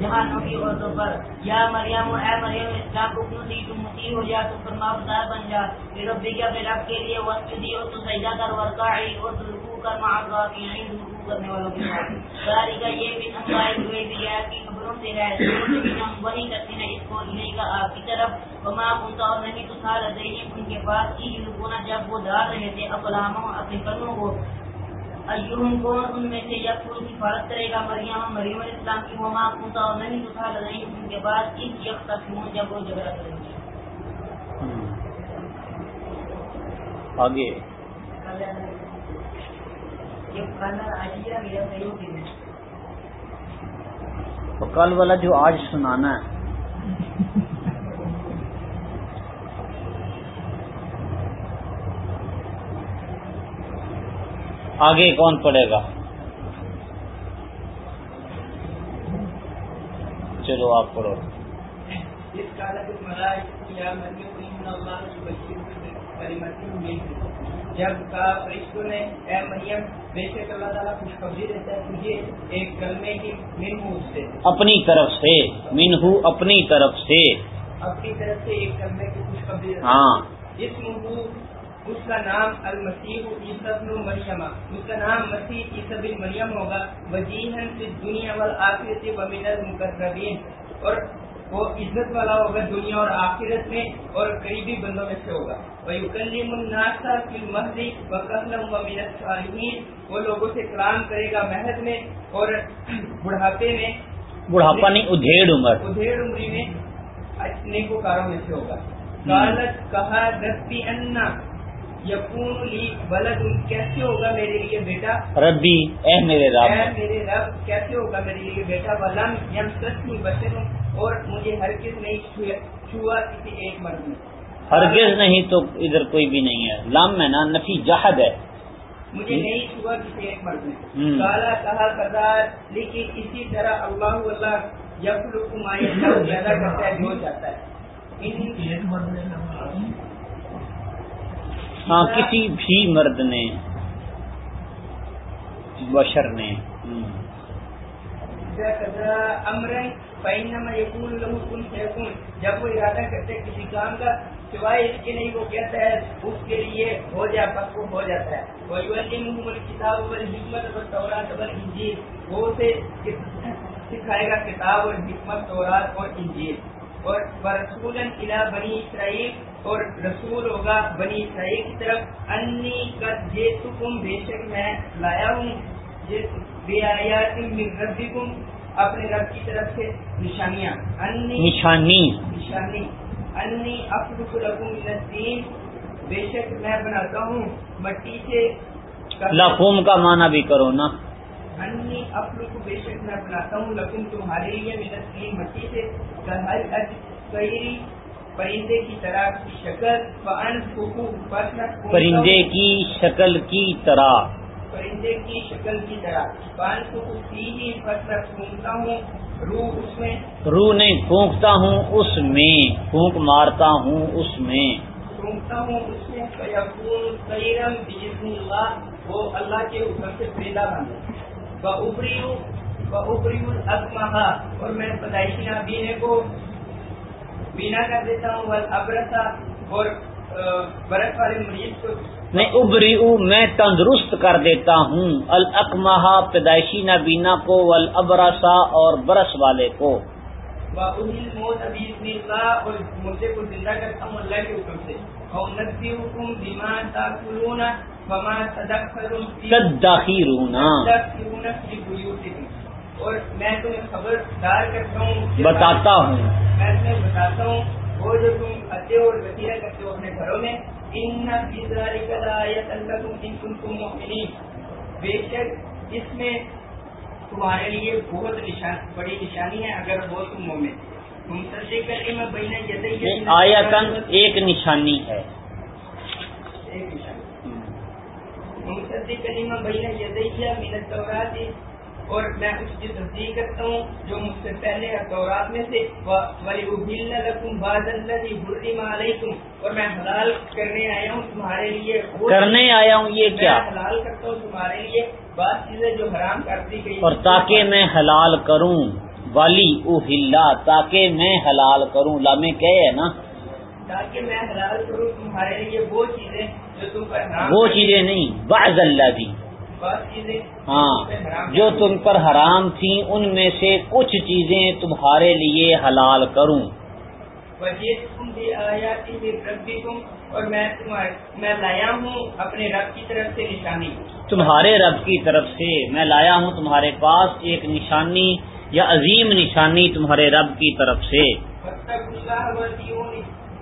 جہانوں کی عورتوں پر، یا مریم اے مریم اسلام کو کیوں دی تم متی ہو جا، تو فرما بردار بن جا۔ پھر رب کے اپنے رب کے لیے وقت دی، اور تو سجدہ کر ورکعی اور تو رکوع کر، مع الراکعین کرنے والوں کے ساتھ ساری کا یہ بھی ہمارے ہوئے بھی ہے کہ خبروں سے ہے ہم وہی کرتے ہیں، اس کو انہیں کا آپ کی طرف۔ وما کنتا اور نہیں، تو تھا لدیہم ان کے پاس ہی لکونا جب وہ ڈال رہے تھے اقلاموں اپنے کنوں کو۔ ایوہم کون ان میں سے یک ان کی فارت کرے گا مریم مریم علیہ السلام کی وما کنتا اور نہیں تھا لدیہم ان کے پاس اس یک تسمون جب وہ جگرہ کریں گے۔ آگے۔ تو کل والا جو آج سنانا ہے۔ آگے کون پڑے گا؟ چلو آپ پڑھو۔ جب کہا فرشتوں نے اے مریم بے شک اللہ تعالیٰ خوشخبری دیتا ہے ایک کلمے کی منہ سے۔ اپنی طرف سے منہو اپنی طرف سے۔ اپنی طرف سے ایک کلمے کی خوشخبری ہاں۔ اس منہ اس کا نام المسیح عیسب مریم اس کا نام مسیح عیسب مریم ہوگا۔ وجیحن فی دنیا والآخرت ومن المقربین اور وہ عزت والا ہوگا دنیا اور آخرت میں اور قریبی بندوں میں سے ہوگا۔ وَيُكَلِّمُ النَّاسَ فِي الْمَهْدِ وَكَهْلًا وَمِنَ الصَّالِحِينَ وہ لوگوں سے کلام کرے گا مہد میں اور بڑھاپے میں۔ بڑھاپا نہیں ادھیڑ عمر۔ ادھیڑ عمری میں نیکو کاروں میں سے ہوگا۔ قالت کہا ربی انا۔ یقون لی ولد کیسے ہوگا میرے لیے بیٹا؟ ربی اے میرے اے رب میرے رب کیسے ہوگا میرے لیے بیٹا؟ ولم یم سچنی بچن اور مجھے ہرگز نہیں چھوا کسی ایک مرد نے ہرگز نہیں تو ادھر کوئی بھی نہیں ہے۔ لام ہے نا نفی جہد ہے۔ مجھے نہیں چھوا کسی ایک مرد نے ہم۔ کالا کہا قدار لیکن اسی طرح اللہ اللہ یخلق ما یشاء پیدا کرتا ہے جو چاہتا ہے۔ ہاں کسی بھی مرد نے، بشر نے جب وہ ارادہ کرتے کسی کام کا سوائے اس کے نہیں وہ کہتا ہے اس کے لیے ہو جا پس وہ ہو جاتا ہے وَيُعَلِّمُهُمُ الْكِتَابَ وَالْحِكْمَةَ وَالتَّوْرَاةَ وَالْإِنْجِيلَ وہ اسے سکھائے گا کتاب اور حکمت تورات اور انجیل اور ورسولا بنی اسرائیل اور رسول ہوگا بنی اسرائیل کی طرف انی قد جئتکم بے شک میں لایا ہوں بے آیات من ربکم اپنے رب کی طرف سے نشانیاں۔ انی نشانی۔ نشانی۔ انی اخلق لکم من الدین بے شک میں بناتا ہوں مٹی سے لقوم کا معنی بھی کرو نا۔ انی اخلق بے شک میں بناتا ہوں لکم تمہارے لیے من الدین مٹی سے کہل پرندے کی طرح کی شکل پرندے کی شکل کی طرح۔ پرندے کی شکل کی طرح۔ وان فکو فیہی فصل سونگتا ہوں روح اس میں۔ روح نہیں پھونکتا ہوں اس میں پھونک مارتا ہوں اس میں۔ سونگتا ہوں اس میں طیرم بجسم اللہ وہ اللہ کے حکم سے پیدا بن بابریو بابریو الاسمہا اور میں پیدائشی نابینے کو بینا کر دیتا ہوں والابرسا اور برس والے مریض کو۔ نہیں ابری میں تندرست کر دیتا ہوں۔ الاقمہ پیدائشی نابینا کو والابرسا اور برس والے کو۔ باہل موت ابیز اللہ اور مردے کو زندہ کرتا ہوں اللہ کے حکم سے۔ اور اور میں تمہیں خبردار کرتا ہوں بتاتا ہوں۔ میں تمہیں بتاتا ہوں وہ جو تم کھاتے ہو اور وسیلہ کرتے ہو اپنے گھروں میں بے شک اس میں تمہارے لیے بہت نشان بڑی نشانی ہے اگر وہ تم مومن۔ تم سچے کرنے میں بہن یہ آیتن ایک نشانی ہے۔ ایک نشانی۔ ممتد کلمہ بین یدیہ من التورات اور میں اس کی تصدیق کرتا ہوں جو مجھ سے پہلے ہے تورات میں سے۔ اور میں حلال کرنے آیا ہوں تمہارے لیے۔ کرنے آیا ہوں یہ کیا؟ حلال کرتا ہوں تمہارے لیے۔ بعض چیزیں جو حرام کر دی گئی اور تاکہ میں حلال کروں۔ والی اوہلا تاکہ میں حلال کروں۔ لامے کہ ہے نا؟ تاکہ میں حلال کروں تمہارے لیے وہ چیزیں جو تم پر وہ چیزیں نہیں۔ بعض اللہ چیزیں ہاں جو تم پر حرام تھیں، ان میں سے کچھ چیزیں تمہارے لیے حلال کروں۔ اور میں تمہارے میں لایا ہوں اپنے رب کی طرف سے نشانی تمہارے رب کی طرف سے میں لایا ہوں، تمہارے پاس ایک نشانی یا عظیم نشانی تمہارے رب کی طرف سے۔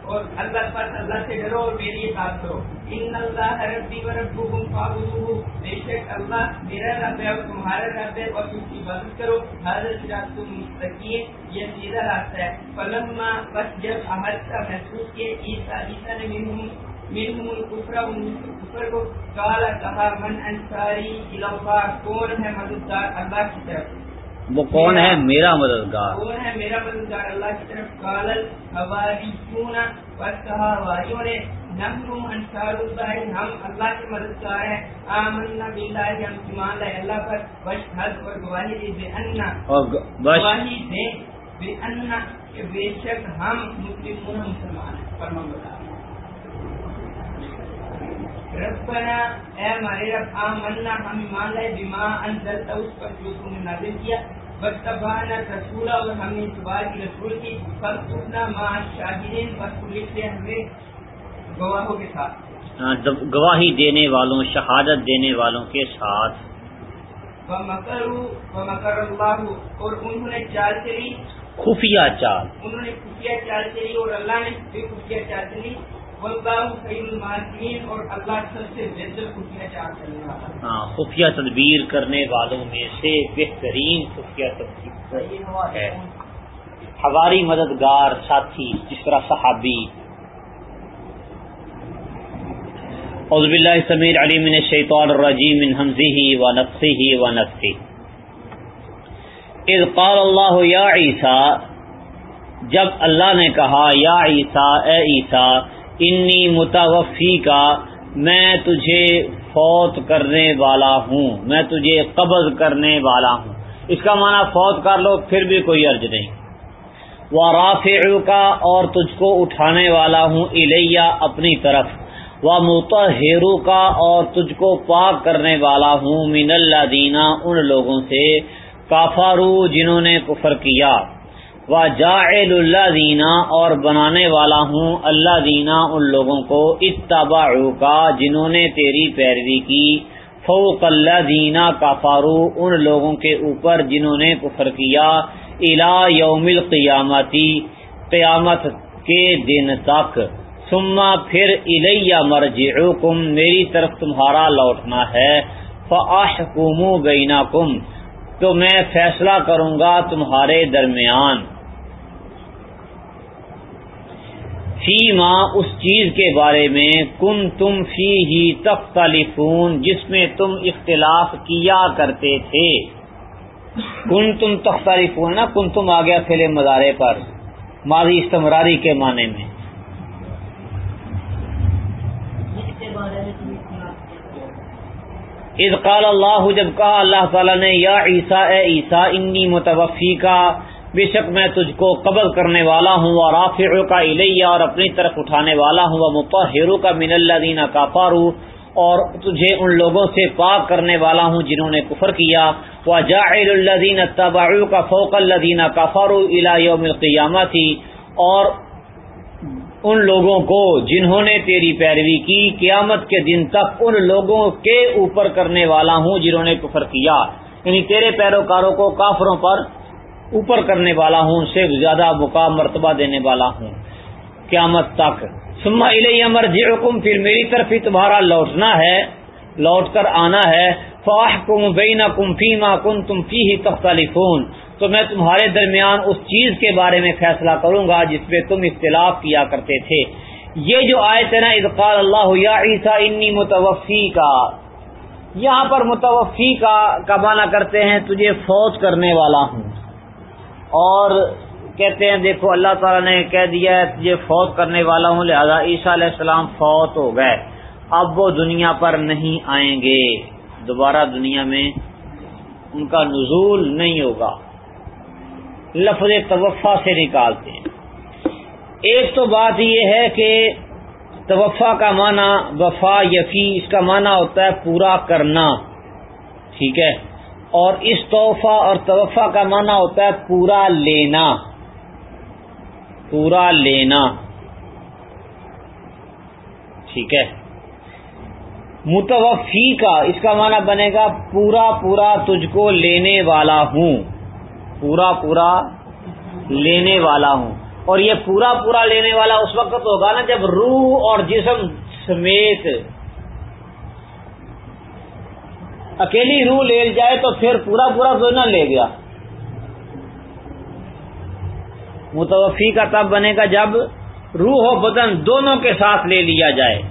اور اللہ پر اللہ سے ڈرو اور میری اطاعت کرو ان اللہ ربی و ربکم فاعبدوہ بے شک اللہ میرا رب ہے اور تمہارا رب ہے اور اس کی عبادت کرو۔ حاضر صراط مستقیم۔ یہ سیدھا راستہ ہے۔ فلما بس جب احد کا محسوس کیے، عیسیٰ عیسیٰ نے منہم منہم الکفر ان کفر کو قال، کہا، من انصاری الاللہ کون ہے مددگار؟ اللہ کی طرف۔ وہ کون ہے؟ میرا مددگار۔ کون ہے میرا مددگار؟ اللہ کی طرف قالل حواریون نے نحن انصار اللہ ہم اللہ کے مددگار ہیں۔ آمنا باللہ ہم ایمان لائے۔ اللہ پر وشہد اور گواہی دے بے انا۔ گواہی دے بے انا کہ بے شک ہم مسلمون مسلمان ہیں۔ فرمان بتا ربنا اے ہمارے رب آمنا ہم ایمان لائے۔ بما اس پر جو تم نے نازل کیا۔ واتبعنا رسولا اور ہم نے اتباع کی رسول کی فاکتبنا مع الشاہدین بس تو لکھ دے ہمیں گواہوں کے ساتھ ہاں، گواہی دینے والوں شہادت دینے والوں کے ساتھ۔ ومکر اللہ اور انہوں نے چال چلی۔ خفیہ چال۔ انہوں نے خفیہ چال چلی اور اللہ نے بھی خفیہ چال چلی۔ اور اللہ سب سے بہتر خفیہ چال ہاں، خفیہ تدبیر کرنے والوں میں سے بہترین خفیہ تدبیر ہے۔ ہماری مددگار ساتھی جس طرح صحابی۔ اعوذ باللہ السمیع العلیم من الشیطان الرجیم من حمزه ونفسه ونفثه اذ قال اللہ یا عیسیٰ جب اللہ نے کہا یا عیسیٰ اے عیسیٰ انی متوفی کا میں تجھے فوت کرنے والا ہوں، میں تجھے قبض کرنے والا ہوں۔ اس کا معنی فوت کر لو، پھر بھی کوئی عرض نہیں۔ وہ رافع کا اور تجھ کو اٹھانے والا ہوں، الیہ اپنی طرف۔ وہ متحرو کا اور تجھ کو پاک کرنے والا ہوں، من اللہ دینا ان لوگوں سے، کافارو، جنہوں نے کفر کیا۔ و جاعل اللہ دینا اور بنانے والا ہوں اللہ دینا ان لوگوں کو اتباعو کا جنہوں نے تیری پیروی کی۔ فوق اللہ دینا کافارو ان لوگوں کے اوپر جنہوں نے کفر کیا۔ الا یوم القیامتی قیامت کے دن تک۔ ثم پھر الیہ مرجعکم، میری طرف تمہارا لوٹنا ہے۔ فاحکم بینکم تو میں فیصلہ کروں گا تمہارے درمیان۔ فی ماں اس چیز کے بارے میں کن تم فی ہی تختلفون، جس میں تم اختلاف کیا کرتے تھے۔ کن تم تختلفون، نا کن تم آ گیا پھیلے مزارے پر، ماضی استمراری کے معنی میں۔ اذ قال اللہ، جب کہا اللہ تعالیٰ نے، یا عیسیٰ، اے عیسیٰ، انی متوفی کا بے شک میں تجھ کو قبض کرنے والا ہوں، اور رافع کا الیہ، اور اپنی طرف اٹھانے والا ہوں وہ متحر کا من اللہ دینا کافارو اور تجھے ان لوگوں سے پاک کرنے والا ہوں جنہوں نے کفر کیا۔ وہ جاعل الذین اتبعوا کا فوق الذین کفروا الی یوم القیامہ تھی اور ان لوگوں کو جنہوں نے تیری پیروی کی، قیامت کے دن تک ان لوگوں کے اوپر کرنے والا ہوں جنہوں نے کفر کیا۔ یعنی تیرے پیروکاروں کو کافروں پر اوپر کرنے والا ہوں ان سے زیادہ مقام مرتبہ دینے والا ہوں۔ قیامت تک۔ سما الیہ مرجعکم پھر میری طرف ہی تمہارا لوٹنا ہے، لوٹ کر آنا ہے۔ فاحکم بینکم فیما کنتم فیہ تختلفون۔ تو میں تمہارے درمیان اس چیز کے بارے میں فیصلہ کروں گا جس پہ تم اختلاف کیا کرتے تھے۔ یہ جو آیت ہے نا اذقال اللہ یا عیسیٰ انی متوفی کا یہاں پر متوفی کا کا معنی کرتے ہیں، تجھے فوت کرنے والا ہوں۔ اور کہتے ہیں دیکھو اللہ تعالیٰ نے کہہ دیا ہے تجھے فوت کرنے والا ہوں، لہذا عیسیٰ علیہ السلام فوت ہو گئے۔ اب وہ دنیا پر نہیں آئیں گے۔ دوبارہ دنیا میں ان کا نزول نہیں ہوگا۔ لفظ توفع سے نکالتے ہیں۔ ایک تو بات یہ ہے کہ توفع کا معنی وفا یفی، اس کا معنی ہوتا ہے پورا کرنا۔ ٹھیک ہے؟ اور اس تحفہ اور توفع کا معنی ہوتا ہے پورا لینا۔ پورا لینا۔ ٹھیک ہے۔ متوفی کا اس کا معنی بنے گا پورا پورا تجھ کو لینے والا ہوں۔ پورا پورا لینے والا ہوں۔ اور یہ پورا پورا لینے والا اس وقت ہوگا نا جب روح اور جسم سمیت اکیلی روح لے جائے تو پھر پورا پورا تو نہ لے گیا۔ متوفی کا تب بنے گا جب روح و بدن دونوں کے ساتھ لے لیا جائے۔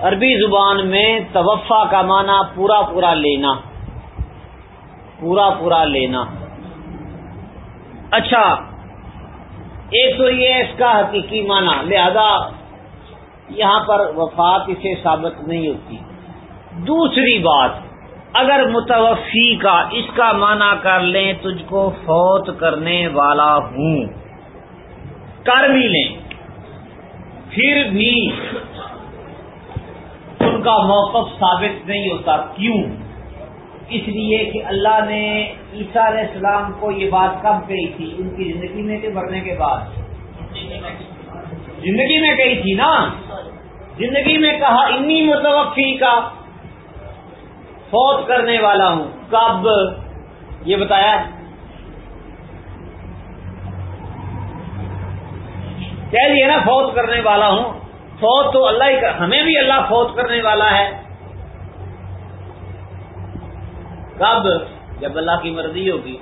عربی زبان میں توفع کا معنی پورا پورا لینا۔ پورا پورا لینا۔ اچھا ایک تو یہ اس کا حقیقی معنی، لہذا یہاں پر وفات اسے ثابت نہیں ہوتی۔ دوسری بات، اگر متوفی کا اس کا معنی کر لیں، تجھ کو فوت کرنے والا ہوں۔ کر بھی لیں۔ پھر بھی ان کا موقف ثابت نہیں ہوتا۔ کیوں؟ اس لیے کہ اللہ نے عیسیٰ علیہ السلام کو یہ بات کب کہی تھی؟ ان کی زندگی میں کہ مرنے کے بعد؟ زندگی میں کہی تھی نا؟ زندگی میں کہا، انی متوقفی کا فوت کرنے والا ہوں۔ کب؟ یہ بتایا کہہ دیا نا، فوت کرنے والا ہوں۔ فوت تو اللہ ہی ہمیں بھی اللہ فوت کرنے والا ہے۔ کب؟ جب اللہ کی مرضی ہوگی۔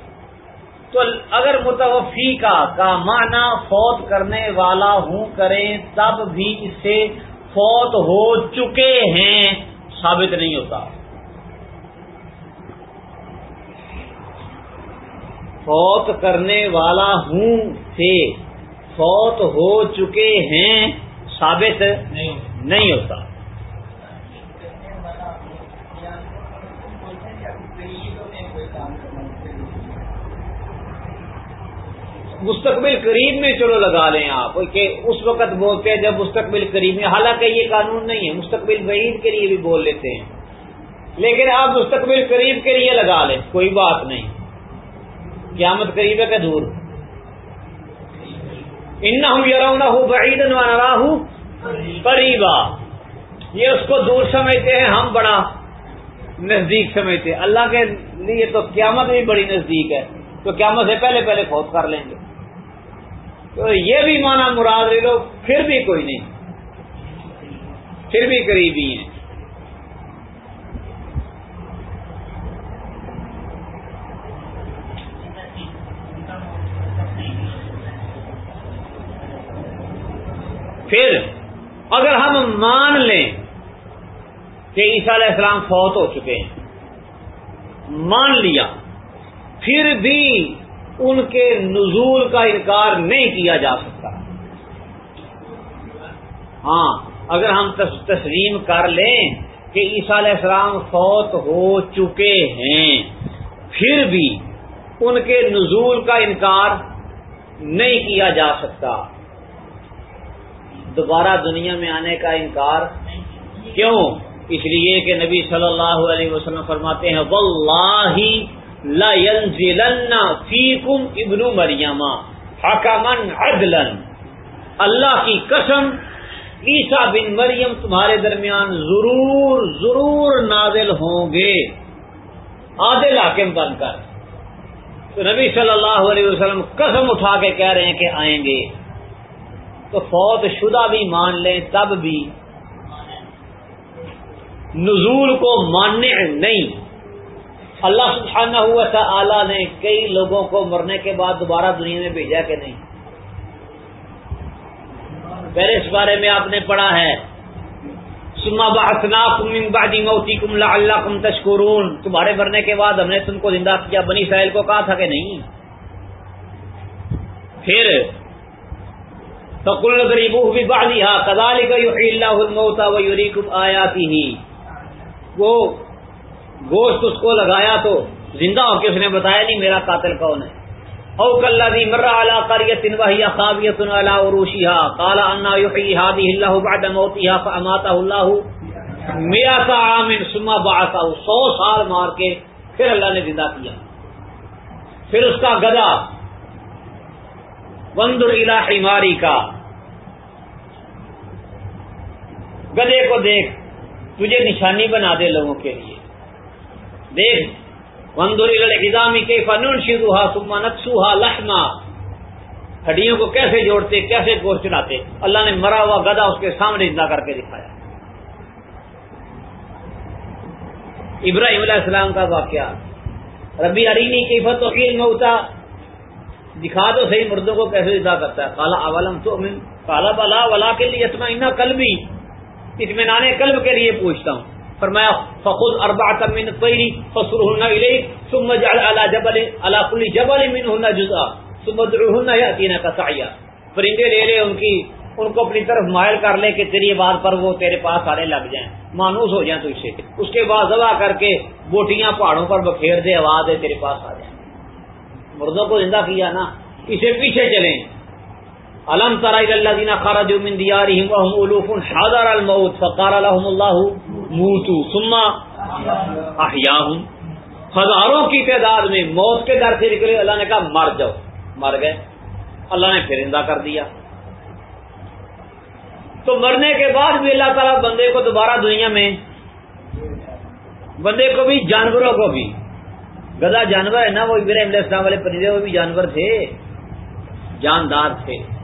تو اگر متوفی کا کا معنی فوت کرنے والا ہوں کریں تب بھی اس سے فوت ہو چکے ہیں، ثابت نہیں ہوتا۔ فوت کرنے والا ہوں سے فوت ہو چکے ہیں، ثابت نہیں ہوتا۔ مستقبل قریب میں چلو لگا لیں آپ، کہ اس وقت بولتے ہیں جب مستقبل قریب میں، حالانکہ یہ قانون نہیں ہے، مستقبل بعید کے لیے بھی بول لیتے ہیں۔ لیکن آپ مستقبل قریب کے لیے لگا لیں، کوئی بات نہیں۔ قیامت قریب ہے کہ دور؟ ان نہ ہوں بعید ہوں قریبا۔ یہ اس کو دور سمجھتے ہیں، ہم بڑا نزدیک سمجھتے ہیں۔ اللہ کے لیے تو قیامت بھی بڑی نزدیک ہے۔ تو قیامت سے پہلے پہلے فوت کر لیں گے۔ تو یہ بھی مانا مراد لے لو پھر بھی کوئی نہیں۔ پھر بھی قریبی ہیں۔ پھر اگر ہم مان لیں کہ عیسیٰ علیہ السلام فوت ہو چکے ہیں، مان لیا، پھر بھی ان کے نزول کا انکار نہیں کیا جا سکتا۔ ہاں اگر ہم تسلیم کر لیں کہ عیسیٰ علیہ السلام فوت ہو چکے ہیں، پھر بھی ان کے نزول کا انکار نہیں کیا جا سکتا۔ دوبارہ دنیا میں آنے کا انکار کیوں؟ اس لیے کہ نبی صلی اللہ علیہ وسلم فرماتے ہیں واللہ لا ينزلن فیکم ابن مریم حکمن عدلا۔ اللہ کی قسم، عیسیٰ بن مریم تمہارے درمیان ضرور ضرور نازل ہوں گے۔ عادل حاکم بن کر۔ تو نبی صلی اللہ علیہ وسلم قسم اٹھا کے کہہ رہے ہیں کہ آئیں گے۔ تو فوت شدہ بھی مان لیں، تب بھی نزول کو ماننے نہیں۔ اللہ سبحانہ ہوا تھا نے کئی لوگوں کو مرنے کے بعد دوبارہ دنیا میں بھیجا کہ نہیں۔ پہلے اس بارے میں آپ نے پڑھا ہے سما باسنا کم بادی موتی اللہ کم تشکرون۔ تمہارے مرنے کے بعد ہم نے تم کو زندہ کیا، بنی سہیل کو کہا تھا کہ نہیں۔ پھر فکل غریبو بھی بادی ہا کدال کا اللہ الموتا وہ گوشت اس کو لگایا تو زندہ ہو کے اس نے بتایا نہیں میرا قاتل کون ہے۔ او کلہ دی مرہ علا قریت وحی خاویت علا قال انا یحیی هذه اللہ بعد موتها فاماتہ اللہ میات عامن ثم بعثہ سو سال مار کے پھر اللہ نے زندہ کیا۔ پھر اس کا گدا۔ وندر الى حماری کا گدے کو دیکھ۔ تجھے نشانی بنا دے لوگوں کے لیے۔ دیکھ وندر الزامی کے فنون شروحا سما نقصوہا لہما ہڈیوں کو کیسے جوڑتے کیسے گوشت چڑھاتے اللہ نے مرا ہوا گدا اس کے سامنے زندہ کر کے دکھایا ابراہیم علیہ السلام کا واقعہ ربی ارینی کی فتوقیر موتا دکھا دو صحیح مردوں کو کیسے زندہ کرتا ہے کالا اولم تو کالا بلا ولا کے لیے اتنا کل بھی اطمینان قلب کے لیے پوچھتا ہوں فرمایا، فخذ اربعۃ من الطير فصرهن اليك ثم اجعل على جبل، على كل جبل منهن جزءا، ثم ادعوهن ياتينك سعيا. پرندے لے لے ان کی، ان کو اپنی طرف مائل کر لے کہ تیری بات پر وہ تیرے پاس آنے لگ جائیں، مانوس ہو جائیں تو اسے اس کے بعد ذبح کر کے بوٹیاں پہاڑوں پر بکھیر دے، آواز دے، تیرے پاس آ جائیں۔ مردوں کو زندہ کیا نا، اسے پیچھے چلیں۔ علم ترا الذين خرجوا من ديارهم وهم الوف حذر الموت فقال لهم الله موتوا ثم احياهم ہزاروں کی تعداد میں موت کے در سے نکلے، اللہ نے کہا، مر جاؤ۔ مر گئے۔ اللہ نے پھرندہ کر دیا۔ تو مرنے کے بعد بھی اللہ تعالیٰ بندے کو دوبارہ دنیا میں، بندے کو بھی، جانوروں کو بھی۔ گدا جانور ہے نا، وہ ابراہیم علیہ السلام والے پرندے، وہ بھی جانور تھے۔ جاندار تھے۔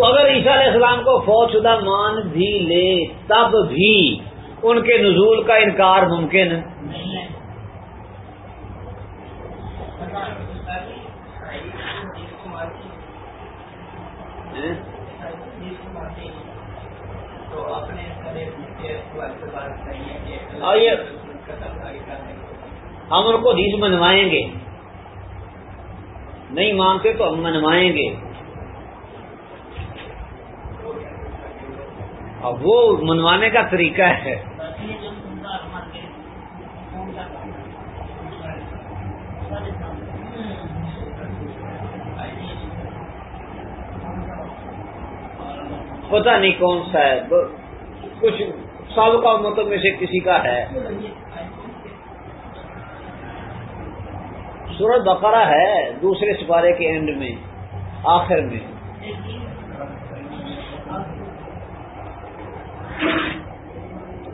تو اگر عیسیٰ علیہ السلام کو فوج شدہ مان بھی لے، تب بھی ان کے نزول کا انکار ممکن آئیے۔ ہم ان کو حدیث منوائیں گے۔ نہیں مانگتے تو ہم منوائیں گے۔ اب وہ منوانے کا طریقہ ہے۔ پتا نہیں کون سا ہے کچھ سب کا مطلب میں سے کسی کا ہے۔ سورج بقرہ ہے دوسرے سپارے کے اینڈ میں، آخر میں۔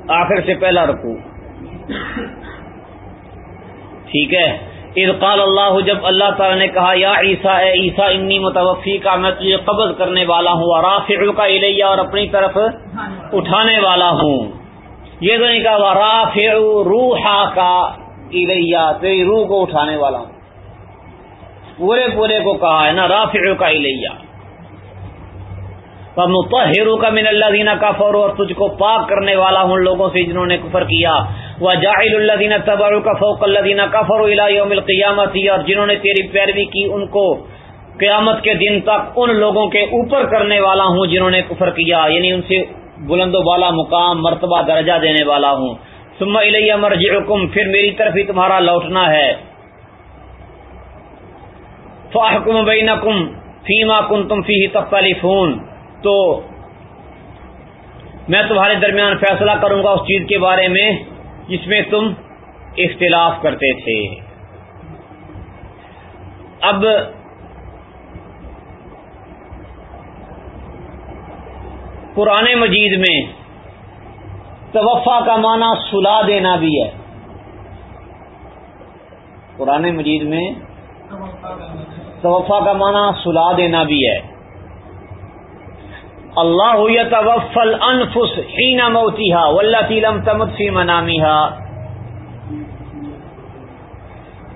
آخر سے پہلا رکو ٹھیک ہے۔ ارقال اللہ، جب اللہ تعالی نے کہا، یا عیسیٰ، اے عیسیٰ، انی متوفی کا میں تجھے قبض کرنے والا ہوں، اور رافع کا الیہ، اور اپنی طرف اٹھانے والا ہوں۔ یہ تو نہیں کہا، رافع روحا کا الیہ، تیری روح کو اٹھانے والا ہوں۔ پورے پورے کو کہا ہے نا رافع کا الیہ۔ متحرو کا من اللہ دینا کفر اور تجھ کو پاک کرنے والا ہوں لوگوں سے جنہوں نے کفر کیا۔ وہ جاہل اللہ دینا تبر کا فوق اللہ دینا کفر یوم القیامت اور جنہوں نے تیری پیروی کی، ان کو قیامت کے دن تک ان لوگوں کے اوپر کرنے والا ہوں جنہوں نے کفر کیا۔ یعنی ان سے بلند و بالا مقام، مرتبہ درجہ دینے والا ہوں۔ ثم الیہ مرجعکم پھر میری طرف ہی تمہارا لوٹنا ہے۔ فاحکم بینکم فیما کنتم فیہ تختلفون۔ تو میں تمہارے درمیان فیصلہ کروں گا اس چیز کے بارے میں جس میں تم اختلاف کرتے تھے۔ اب پرانے مجید میں توفا کا معنی سلا دینا بھی ہے۔ پرانے مجید میں توفا کا معنی سلا دینا بھی ہے۔ اللہ یتوفل انفس حین موتیها والتي لم تمت في منامها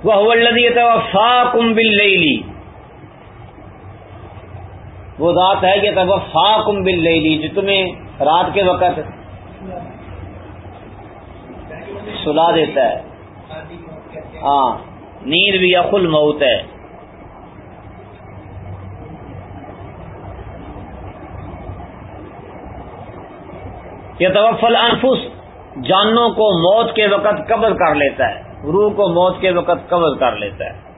وهو الذي يتوفاكم بالليل وہ ذات ہے کہ تب فاکم جو تمہیں رات کے وقت سلا دیتا ہے. ہاں نیند بھی اخل موت ہے. یہ توفل انفس، جانوں کو موت کے وقت قبض کر لیتا ہے، روح کو موت کے وقت قبض کر لیتا ہے۔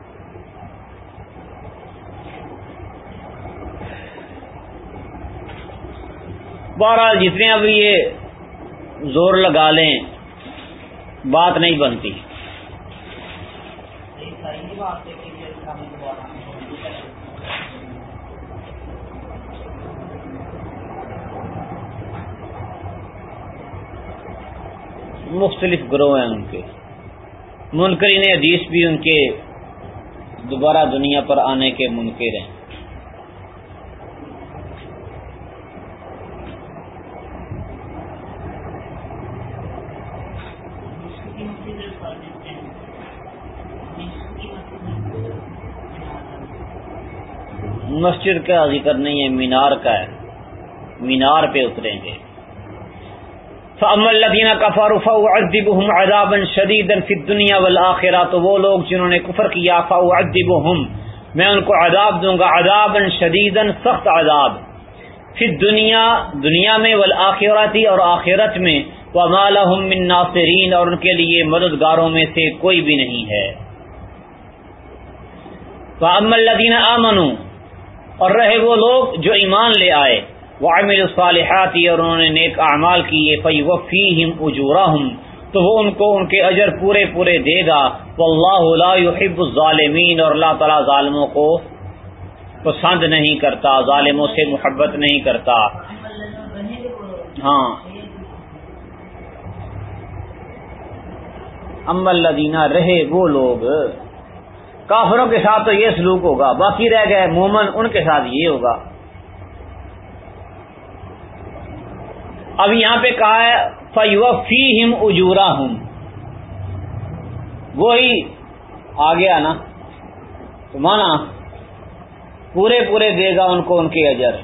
بہرحال جتنے اب یہ زور لگا لیں، بات نہیں بنتی۔ مختلف گروہ ہیں ان کے۔ منکرین حدیث بھی ان کے دوبارہ دنیا پر آنے کے منکر ہیں۔ مسجد کا ذکر نہیں ہے، مینار کا ہے۔ مینار پہ اتریں گے۔ الدین کا فاروف ادب عذابا شدید فی دنیا والآخرہ تو وہ لوگ جنہوں نے کفر کیا فاؤ ادب میں ان کو عذاب دوں گا عذاب شدید سخت عذاب۔ فی دنیا دنیا میں والآخرتی اور آخرت میں، وما لهم من ناصرین اور ان کے لیے مددگاروں میں سے کوئی بھی نہیں ہے۔ فاما الذین آمنوا اور رہے وہ لوگ جو ایمان لے آئے۔ وہ امیر الصالحاتی اور انہوں نے نیک اعمال کیے فی وفی ہم تو وہ ان کو ان کے اجر پورے پورے دے گا۔ واللہ لا يحب الظالمین اور اللہ تعالیٰ ظالموں کو پسند نہیں کرتا، ظالموں سے محبت نہیں کرتا۔ ہاں۔ ام الدینہ رہے وہ لوگ۔ کافروں کے ساتھ تو یہ سلوک ہوگا، باقی رہ گئے مومن، ان کے ساتھ یہ ہوگا۔ اب یہاں پہ کہا ہے فیو فی ہم اجورا ہوں وہی آ گیا نا تو مانا پورے پورے دے گا ان کو ان کے اجر۔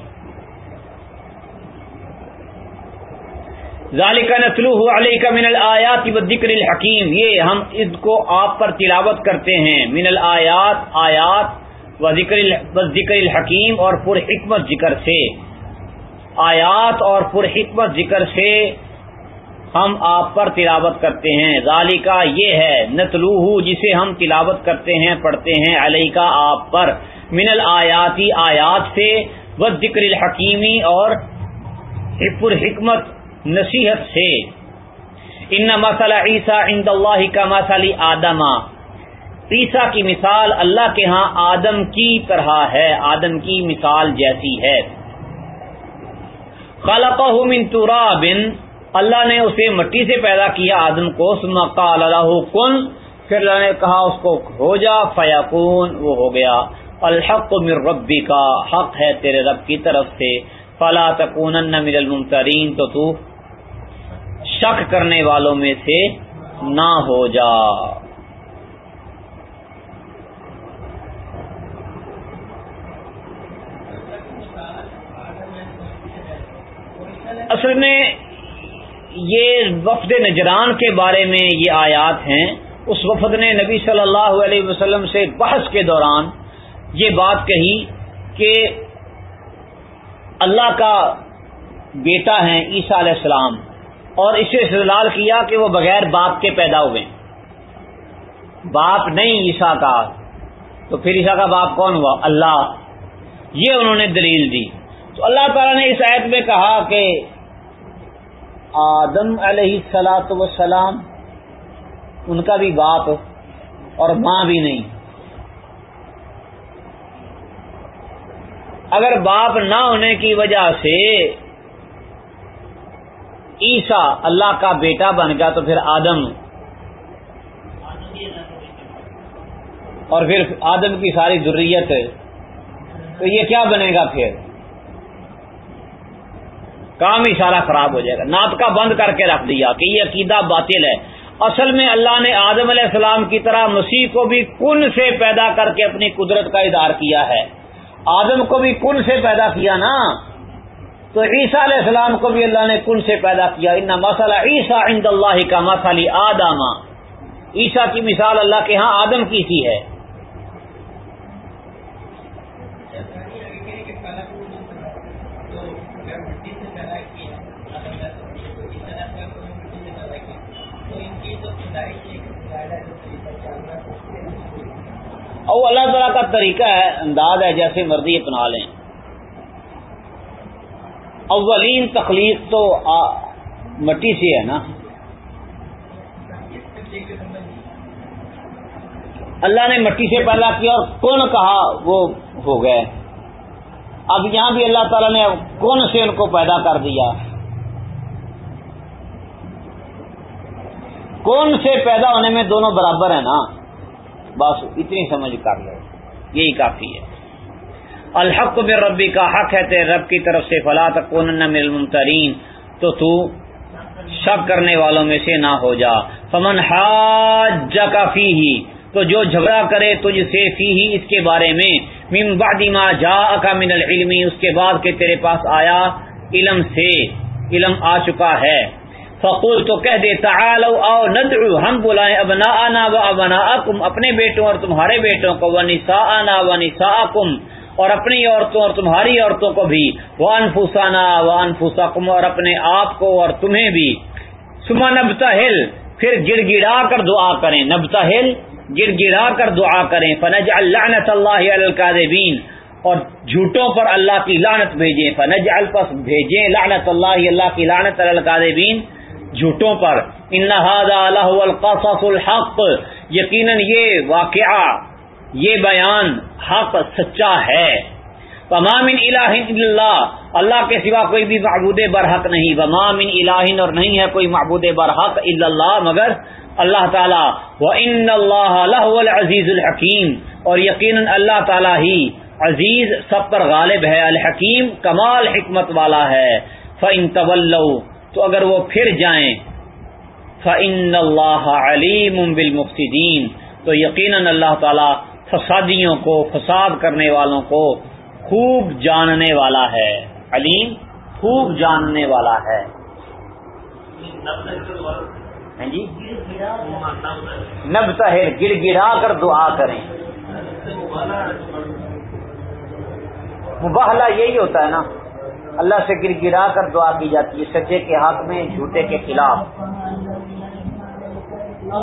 ذالک نسلو علیہ کا من الآیات ذکر الحکیم یہ ہم اس کو آپ پر تلاوت کرتے ہیں۔ من الآیات آیات و ذکر الحکیم اور پر حکمت ذکر سے۔ آیات اور پر حکمت ذکر سے ہم آپ پر تلاوت کرتے ہیں۔ ذالکا یہ ہے نتلوہ جسے ہم تلاوت کرتے ہیں، پڑھتے ہیں۔ علیہ کا آپ پر، من الآیاتی آیات سے، و ذکر الحکیمی اور پر حکمت نصیحت سے۔ ان مسئلہ عیسیٰ عند اللہ کا مسئلہ آدما عیسیٰ کی مثال اللہ کے ہاں آدم کی طرح ہے، آدم کی مثال جیسی ہے۔ خلقہ من تراب. اللہ نے اسے مٹی سے پیدا کیا، آدم کو، ثم قال له کن. پھر اللہ نے کہا، اس کو ہو جا فیکون، وہ ہو گیا. الحق من ربی کا حق ہے تیرے رب کی طرف سے. فلا تکونن من الممترین. تو تو شک کرنے والوں میں سے نہ ہو جا. اصل میں یہ وفد نجران کے بارے میں یہ آیات ہیں، اس وفد نے نبی صلی اللہ علیہ وسلم سے بحث کے دوران یہ بات کہی کہ اللہ کا بیٹا ہے عیسیٰ علیہ السلام اور اسے استدلال کیا کہ وہ بغیر باپ کے پیدا ہوئے۔ باپ نہیں عیسا کا، تو پھر عیسا کا باپ کون ہوا؟ اللہ۔ یہ انہوں نے دلیل دی۔ تو اللہ تعالیٰ نے اس آیت میں کہا کہ آدم علیہ سلاۃ وسلام ان کا بھی باپ اور ماں بھی نہیں۔ اگر باپ نہ ہونے کی وجہ سے عیسا اللہ کا بیٹا بن گیا تو پھر آدم۔ اور پھر آدم کی ساری ضروریت تو یہ کیا بنے گا پھر؟ کام ہی سارا خراب ہو جائے گا۔ ناطقہ بند کر کے رکھ دیا کہ یہ عقیدہ باطل ہے۔ اصل میں اللہ نے آدم علیہ السلام کی طرح مسیح کو بھی کن سے پیدا کر کے اپنی قدرت کا اظہار کیا ہے۔ آدم کو بھی کن سے پیدا کیا نا؟ تو عیسیٰ علیہ السلام کو بھی اللہ نے کن سے پیدا کیا۔ ان مسئلہ عیسیٰ عند اللہ کا مسئلہ آدامہ عیسیٰ کی مثال اللہ کے ہاں آدم کی سی ہے۔ اور اللہ تعالیٰ کا طریقہ ہے، انداز ہے، جیسے مرضی اپنا لیں۔ اولین تخلیق تو مٹی سے ہے نا۔ اللہ نے مٹی سے پیدا کیا اور کون کہا وہ ہو گئے۔ اب یہاں بھی اللہ تعالیٰ نے کون سے ان کو پیدا کر دیا؟ کون سے پیدا ہونے میں دونوں برابر ہیں نا؟ بس اتنی سمجھ کر لو، یہی کافی ہے۔ الحق میں ربی کا حق ہے تیرے رب کی طرف سے، فلا کون ممترین تو تو شک کرنے والوں میں سے نہ ہو جا۔ فمن حاج کا فی ہی تو جو جھگڑا کرے تجھ سے فی ہی اس کے بارے میں۔ من بعد ما جا من العلمی اس کے بعد کہ تیرے پاس آیا، علم سے، علم آ چکا ہے۔ فقول تو کہہ دے، تعالو او ندعو، ہم بلائیں ابنا آنا و ابنا اپنے بیٹوں اور تمہارے بیٹوں کو، و نسا آنا و نسا اور اپنی عورتوں اور تمہاری عورتوں کو بھی وہ انفسانہ و انفسا اور اپنے آپ کو اور تمہیں بھی۔ سما نبتا ہل پھر گڑ گڑا کر دعا کریں۔ نبتا ہل گڑ گڑا کر دعا کریں۔ فنج اللہ اللہ القادبین اور جھوٹوں پر اللہ کی لعنت بھیجیں۔ فنج الپس بھیجیں لعنت اللہ اللہ کی لعنت القادبین جھوٹوں پر۔ اللہ القصص الحق۔ یقیناً یہ واقعہ، یہ بیان حق، سچا ہے۔ ومامن الہ اللہ اللہ کے سوا کوئی بھی معبود برحق نہیں۔ ومامن الہ اور نہیں ہے کوئی معبود برحق اللہ مگر اللہ تعالیٰ و ان اللہ العزیز الحکیم اور یقیناً اللہ تعالیٰ ہی عزیز سب پر غالب ہے، الحکیم، کمال، حکمت والا ہے۔ فن طول تو اگر وہ پھر جائیں فن اللہ علیم بالمفسدین تو یقیناً اللہ تعالیٰ فسادیوں کو، فساد کرنے والوں کو خوب جاننے والا ہے۔ علیم، خوب جاننے والا ہے۔ ہاں جی؟ نب تہر گڑ گڑا کر دعا کریں۔ مباہلا یہی ہوتا ہے نا۔ اللہ سے گر گرا کر دعا کی جاتی ہے سچے کے حق میں، جھوٹے کے خلاف۔